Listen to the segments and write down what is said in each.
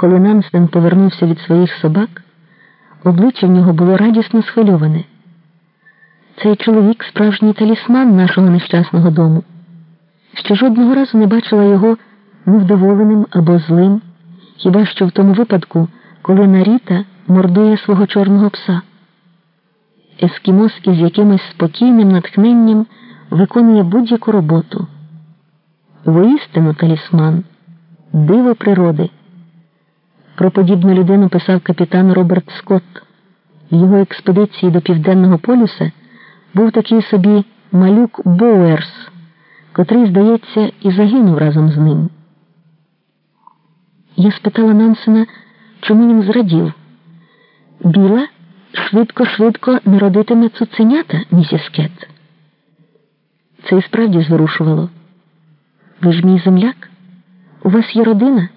Коли Нансен повернувся від своїх собак, обличчя в нього було радісно схвильоване. Цей чоловік справжній талісман нашого нещасного дому. Ще жодного разу не бачила його невдоволеним або злим, хіба що в тому випадку, коли Наріта мордує свого чорного пса. Ескімос із якимось спокійним натхненням виконує будь-яку роботу. Воістину талісман, диво природи. Про подібну людину писав капітан Роберт Скотт. Його експедиції до Південного полюса був такий собі малюк Боуерс, котрий, здається, і загинув разом з ним. Я спитала Нансена, чому він зрадів. Біла швидко-швидко народитиме цуценята, місіс Кет. Це і справді зворушувало. Ви ж мій земляк? У вас є родина?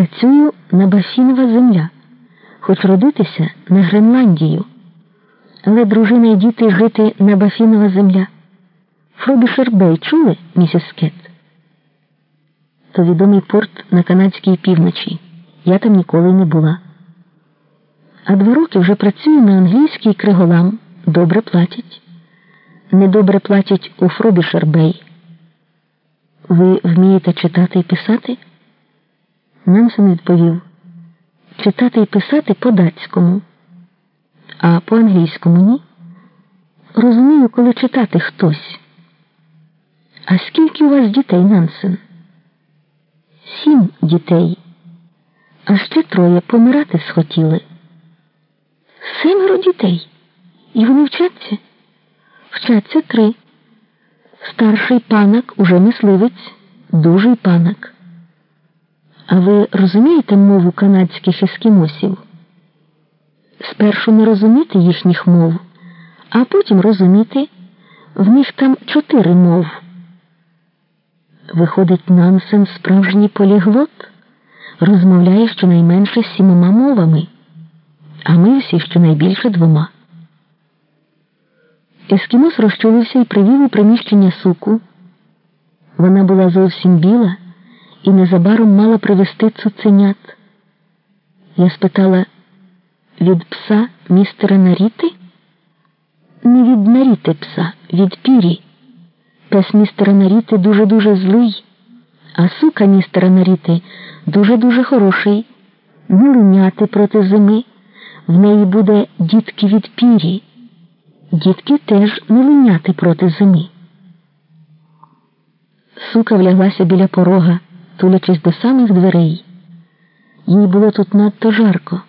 Працюю на Басінова земля, хоч родитися на Гренландію. Але дружина і діти жити на Бафінова земля. Фробішербей чули, місіс Кет? То відомий порт на канадській півночі. Я там ніколи не була. А два роки вже працюю на англійський криголам. Добре платять. Недобре платять у Фробішербей. Ви вмієте читати і писати? Нансен відповів читати і писати по датському, а по англійському ні. Розумію, коли читати хтось. А скільки у вас дітей, Нансен? Сім дітей, а ще троє помирати схотіли. Семеро дітей. І вони вчаться? Вчаться три. Старший панок уже мисливець, дужий панок. А ви розумієте мову канадських ескімосів? Спершу не розуміти їхніх мов, а потім розуміти, в них там чотири мов. Виходить, Нансен справжній поліглот, розмовляє щонайменше сімома мовами, а ми всі щонайбільше двома. Ескімос розчулився і привів у приміщення суку. Вона була зовсім біла і незабаром мала привезти цуценят. Я спитала від пса містера Наріти? Не від Наріти пса, від Пірі. Пес містера Наріти дуже-дуже злий, а сука містера Наріти дуже-дуже хороший. Не линяти проти зими. В неї буде дітки від пірі. Дітки теж не проти зими. Сука вляглася біля порога, тулячись до самих дверей. Їй було тут надто жарко.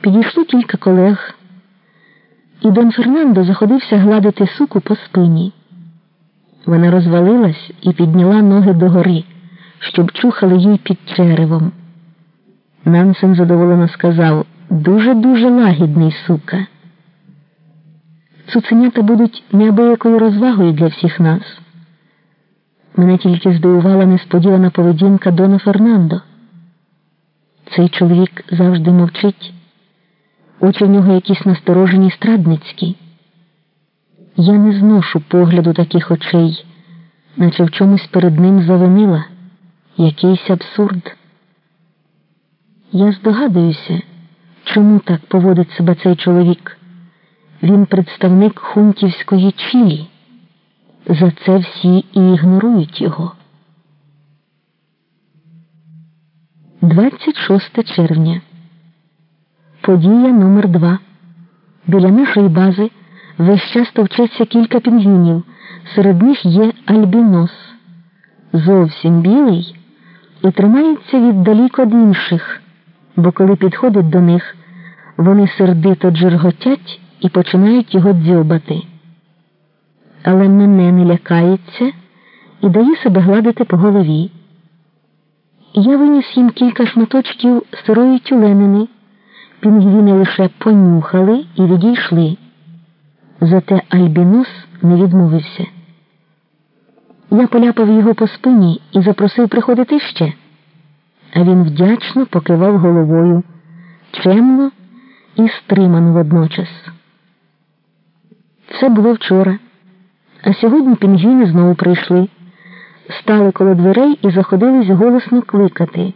Підійшло кілька колег, і Дон Фернандо заходився гладити суку по спині. Вона розвалилась і підняла ноги догори, щоб чухали їй під черевом. Нансен задоволено сказав дуже-дуже лагідний сука. Цуценята будуть неабиякою розвагою для всіх нас. Мене тільки здивувала несподівана поведінка Дона Фернандо. Цей чоловік завжди мовчить, очі в нього якісь насторожені страдницькі. Я не зношу погляду таких очей, наче в чомусь перед ним завинила якийсь абсурд. Я здогадуюся, чому так поводить себе цей чоловік. Він представник хунтівської чилі. За це всі і ігнорують його. 26 червня. Подія номер 2 Біля нашої бази весь час товчеться кілька пінгвінів. Серед них є альбінос. Зовсім білий і тримається віддалік від інших, бо коли підходить до них, вони сердито джерготять і починають його дзьобати. Але мене не лякається і дає себе гладити по голові. Я виніс їм кілька шматочків сирої тюленини. Пінгвіни лише понюхали і відійшли. Зате Альбінос не відмовився. Я поляпав його по спині і запросив приходити ще, а він вдячно покивав головою, чемно і стримано водночас. Це було вчора, а сьогодні пінгвіни знову прийшли, стали коло дверей і заходились голосно кликати.